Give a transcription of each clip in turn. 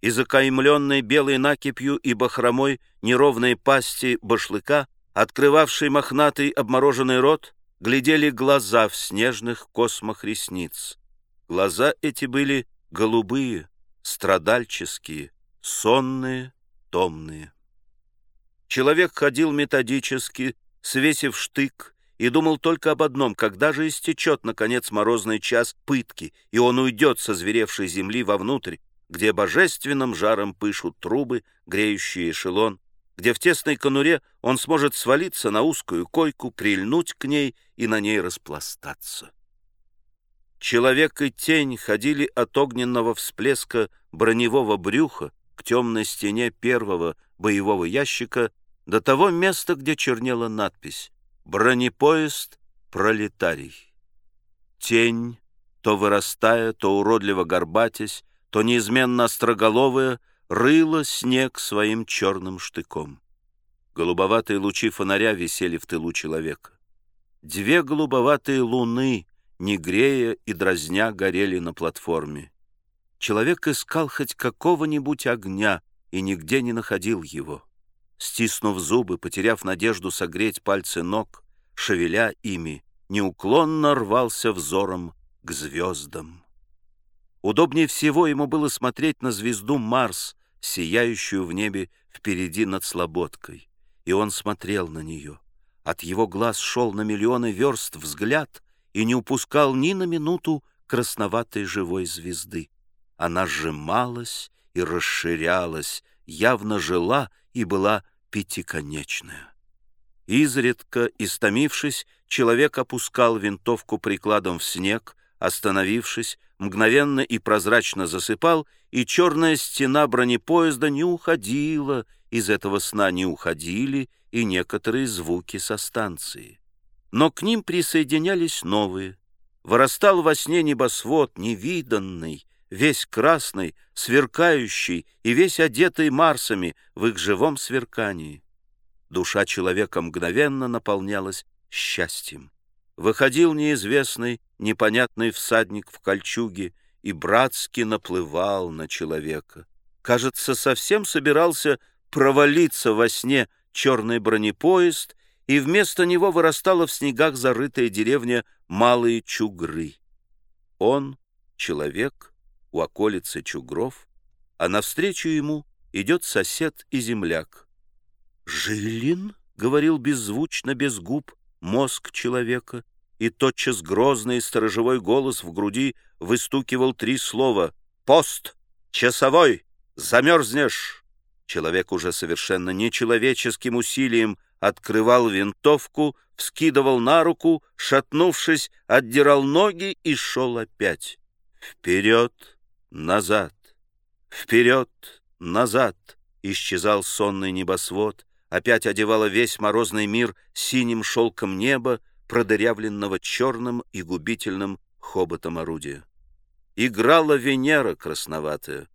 и закаймленной белой накипью и бахромой неровной пасти башлыка, открывавший мохнатый обмороженный рот, глядели глаза в снежных космах ресниц. Глаза эти были голубые, страдальческие, сонные, томные. Человек ходил методически, свесив штык, и думал только об одном, когда же истечет, наконец, морозный час пытки, и он уйдет со зверевшей земли вовнутрь, где божественным жаром пышут трубы, греющие эшелон, где в тесной конуре он сможет свалиться на узкую койку, прильнуть к ней и на ней распластаться. Человек и тень ходили от огненного всплеска броневого брюха к темной стене первого боевого ящика до того места, где чернела надпись «Бронепоезд пролетарий». Тень, то вырастая, то уродливо горбатясь, то неизменно остроголовая, рыла снег своим черным штыком. Голубоватые лучи фонаря висели в тылу человека. Две голубоватые луны, не грея и дразня, горели на платформе. Человек искал хоть какого-нибудь огня и нигде не находил его. Стиснув зубы, потеряв надежду согреть пальцы ног, шевеля ими, неуклонно рвался взором к звездам. Удобнее всего ему было смотреть на звезду Марс, сияющую в небе впереди над Слободкой. И он смотрел на нее. От его глаз шел на миллионы верст взгляд и не упускал ни на минуту красноватой живой звезды. Она сжималась и расширялась, явно жила и была пятиконечная. Изредка, истомившись, человек опускал винтовку прикладом в снег, остановившись, мгновенно и прозрачно засыпал, и черная стена бронепоезда не уходила, из этого сна не уходили и некоторые звуки со станции. Но к ним присоединялись новые. Вырастал во сне небосвод, невиданный, весь красный, сверкающий и весь одетый Марсами в их живом сверкании. Душа человека мгновенно наполнялась счастьем. Выходил неизвестный, непонятный всадник в кольчуге и братски наплывал на человека. Кажется, совсем собирался провалиться во сне черный бронепоезд, и вместо него вырастала в снегах зарытая деревня Малые Чугры. Он, человек, у околицы Чугров, а навстречу ему идет сосед и земляк. «Жилин?» — говорил беззвучно, без губ, мозг человека, и тотчас грозный сторожевой голос в груди выстукивал три слова «Пост! Часовой! Замерзнешь!» Человек уже совершенно нечеловеческим усилием открывал винтовку, вскидывал на руку, шатнувшись, отдирал ноги и шел опять. Вперед, назад, вперед, назад исчезал сонный небосвод, опять одевала весь морозный мир синим шелком неба, продырявленного черным и губительным хоботом орудия. Играла Венера красноватая.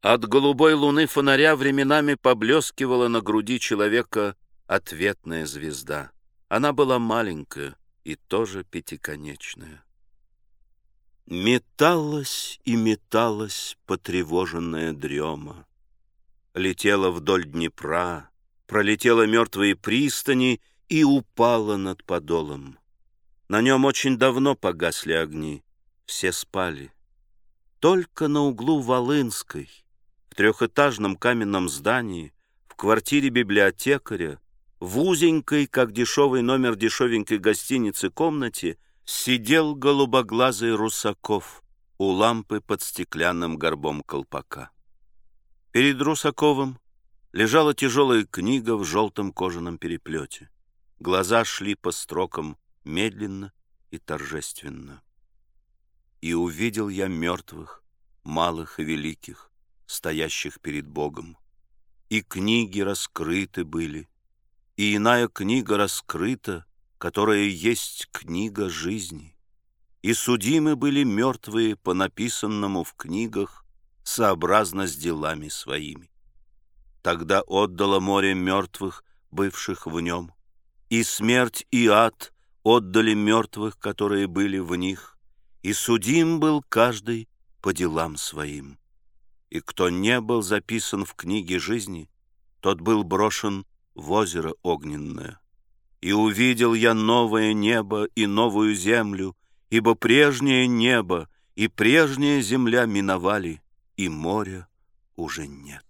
От голубой луны фонаря временами поблескивала на груди человека ответная звезда. Она была маленькая и тоже пятиконечная. Металась и металась потревоженная дрема. Летела вдоль Днепра, пролетела мертвые пристани и упала над подолом. На нем очень давно погасли огни, все спали. Только на углу Волынской, в трехэтажном каменном здании, в квартире библиотекаря, в узенькой, как дешевый номер дешевенькой гостиницы комнате, сидел голубоглазый Русаков у лампы под стеклянным горбом колпака. Перед Русаковым лежала тяжелая книга в желтом кожаном переплете. Глаза шли по строкам медленно и торжественно. И увидел я мертвых, малых и великих, стоящих перед Богом. И книги раскрыты были, и иная книга раскрыта, которая есть книга жизни. И судимы были мертвые по написанному в книгах сообразно с делами своими. Тогда отдало море мертвых, бывших в нем, и смерть, и ад отдали мертвых, которые были в них, и судим был каждый по делам своим. и кто не был записан в книге жизни, тот был брошен в озеро огненное. И увидел я новое небо и новую землю, ибо прежнее небо и прежняя земля миновали, и моря уже нет.